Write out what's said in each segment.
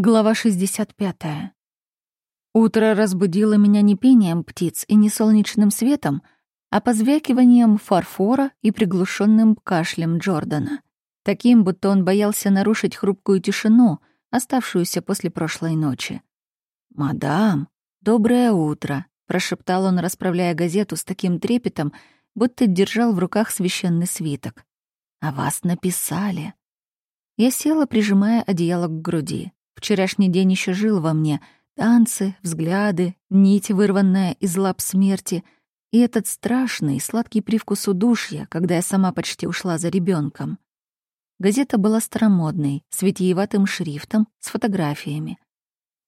Глава 65. Утро разбудило меня не пением птиц и не солнечным светом, а позвякиванием фарфора и приглушенным кашлем Джордана. Таким, будто он боялся нарушить хрупкую тишину, оставшуюся после прошлой ночи. «Мадам, доброе утро», — прошептал он, расправляя газету с таким трепетом, будто держал в руках священный свиток. «О вас написали». Я села, прижимая одеяло к груди. Вчерашний день еще жил во мне. Танцы, взгляды, нить, вырванная из лап смерти, и этот страшный, сладкий привкус удушья, когда я сама почти ушла за ребенком. Газета была старомодной, с витиеватым шрифтом, с фотографиями.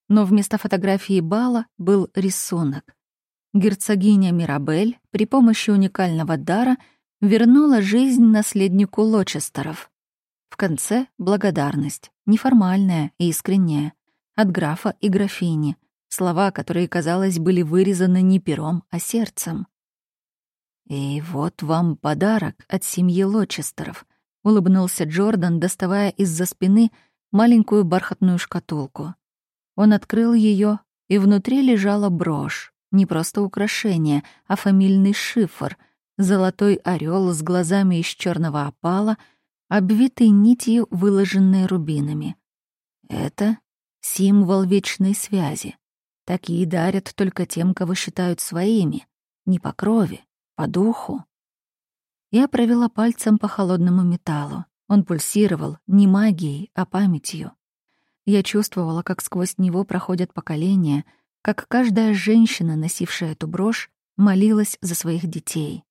Но вместо фотографии бала был рисунок. Герцогиня Мирабель при помощи уникального дара вернула жизнь наследнику Лочестеров. В конце — благодарность, неформальная и искренняя, от графа и графини, слова, которые, казалось, были вырезаны не пером, а сердцем. «И вот вам подарок от семьи Лочестеров», — улыбнулся Джордан, доставая из-за спины маленькую бархатную шкатулку. Он открыл ее, и внутри лежала брошь, не просто украшение, а фамильный шифр, золотой орел с глазами из черного опала — обвитый нитью, выложенной рубинами. Это символ вечной связи. Такие дарят только тем, кого считают своими, не по крови, по духу. Я провела пальцем по холодному металлу. Он пульсировал не магией, а памятью. Я чувствовала, как сквозь него проходят поколения, как каждая женщина, носившая эту брошь, молилась за своих детей.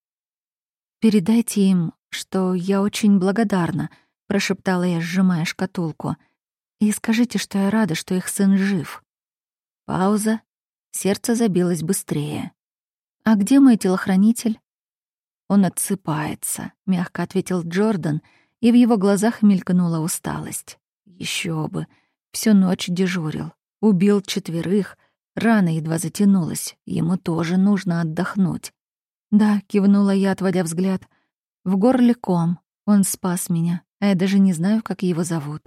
«Передайте им что я очень благодарна», — прошептала я, сжимая шкатулку. «И скажите, что я рада, что их сын жив». Пауза. Сердце забилось быстрее. «А где мой телохранитель?» «Он отсыпается», — мягко ответил Джордан, и в его глазах мелькнула усталость. Еще бы. Всю ночь дежурил. Убил четверых. Рана едва затянулась. Ему тоже нужно отдохнуть. «Да», — кивнула я, отводя взгляд — в горле ком. Он спас меня, а я даже не знаю, как его зовут.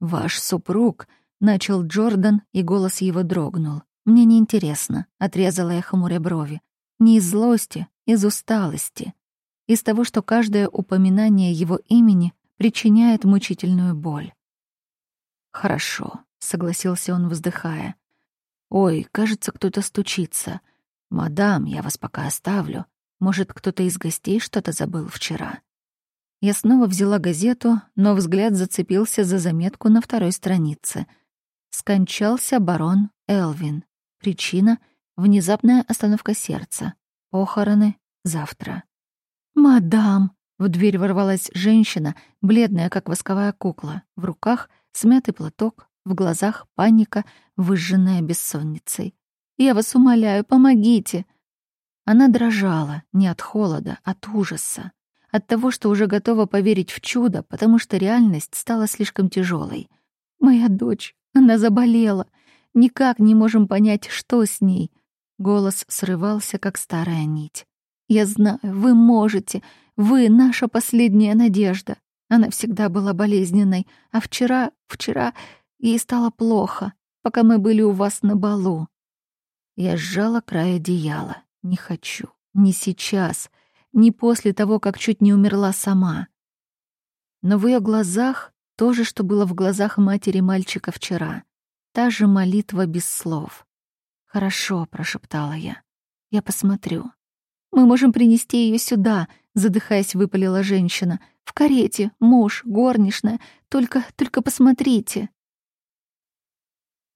«Ваш супруг», — начал Джордан, и голос его дрогнул. «Мне неинтересно», — отрезала я хмуря брови. «Не из злости, из усталости. Из того, что каждое упоминание его имени причиняет мучительную боль». «Хорошо», — согласился он, вздыхая. «Ой, кажется, кто-то стучится. Мадам, я вас пока оставлю. Может, кто-то из гостей что-то забыл вчера. Я снова взяла газету, но взгляд зацепился за заметку на второй странице. Скончался барон Элвин. Причина — внезапная остановка сердца. Похороны завтра. «Мадам!» — в дверь ворвалась женщина, бледная, как восковая кукла. В руках смятый платок, в глазах паника, выжженная бессонницей. «Я вас умоляю, помогите!» Она дрожала не от холода, от ужаса, от того, что уже готова поверить в чудо, потому что реальность стала слишком тяжелой. «Моя дочь, она заболела. Никак не можем понять, что с ней». Голос срывался, как старая нить. «Я знаю, вы можете. Вы — наша последняя надежда. Она всегда была болезненной, а вчера, вчера ей стало плохо, пока мы были у вас на балу». Я сжала край одеяла. Не хочу. Не сейчас. Не после того, как чуть не умерла сама. Но в ее глазах то же, что было в глазах матери мальчика вчера. Та же молитва без слов. «Хорошо», — прошептала я. «Я посмотрю». «Мы можем принести ее сюда», — задыхаясь, выпалила женщина. «В карете, муж, горничная. Только, только посмотрите».